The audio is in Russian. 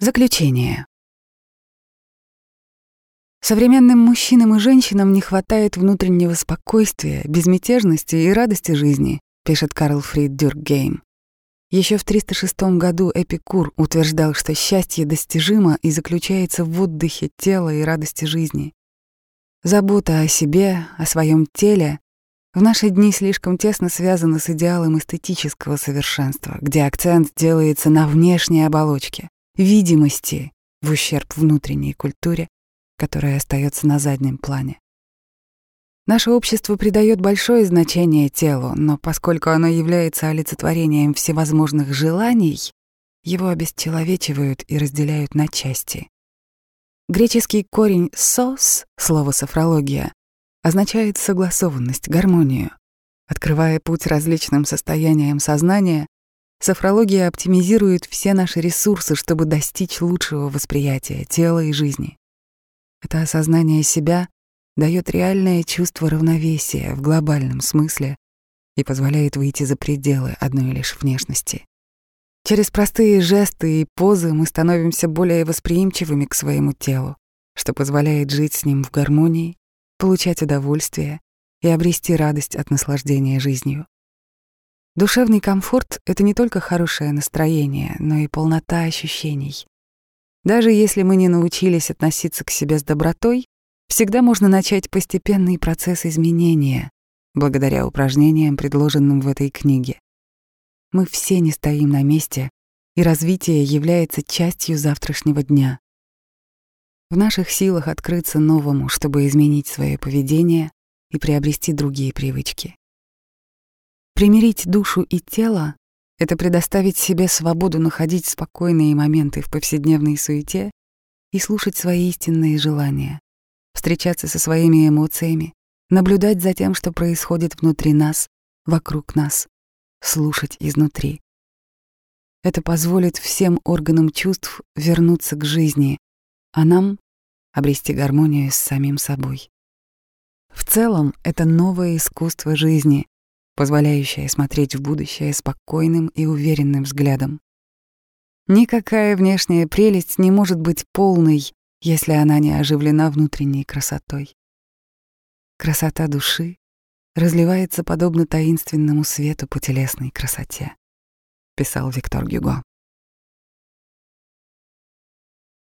Заключение. Современным мужчинам и женщинам не хватает внутреннего спокойствия, безмятежности и радости жизни, пишет Карл Фрид Дюркгейм. Еще в 306 году Эпикур утверждал, что счастье достижимо и заключается в отдыхе тела и радости жизни. Забота о себе, о своем теле в наши дни слишком тесно связана с идеалом эстетического совершенства, где акцент делается на внешней оболочке, видимости в ущерб внутренней культуре, которая остается на заднем плане. Наше общество придает большое значение телу, но поскольку оно является олицетворением всевозможных желаний, его обесчеловечивают и разделяют на части. Греческий корень «сос» — слово «софрология» означает согласованность, гармонию. Открывая путь различным состояниям сознания, Софрология оптимизирует все наши ресурсы, чтобы достичь лучшего восприятия тела и жизни. Это осознание себя дает реальное чувство равновесия в глобальном смысле и позволяет выйти за пределы одной лишь внешности. Через простые жесты и позы мы становимся более восприимчивыми к своему телу, что позволяет жить с ним в гармонии, получать удовольствие и обрести радость от наслаждения жизнью. Душевный комфорт — это не только хорошее настроение, но и полнота ощущений. Даже если мы не научились относиться к себе с добротой, всегда можно начать постепенный процесс изменения благодаря упражнениям, предложенным в этой книге. Мы все не стоим на месте, и развитие является частью завтрашнего дня. В наших силах открыться новому, чтобы изменить свое поведение и приобрести другие привычки. Примирить душу и тело — это предоставить себе свободу находить спокойные моменты в повседневной суете и слушать свои истинные желания, встречаться со своими эмоциями, наблюдать за тем, что происходит внутри нас, вокруг нас, слушать изнутри. Это позволит всем органам чувств вернуться к жизни, а нам — обрести гармонию с самим собой. В целом, это новое искусство жизни, позволяющая смотреть в будущее спокойным и уверенным взглядом. Никакая внешняя прелесть не может быть полной, если она не оживлена внутренней красотой. Красота души разливается подобно таинственному свету по телесной красоте, писал Виктор Гюго.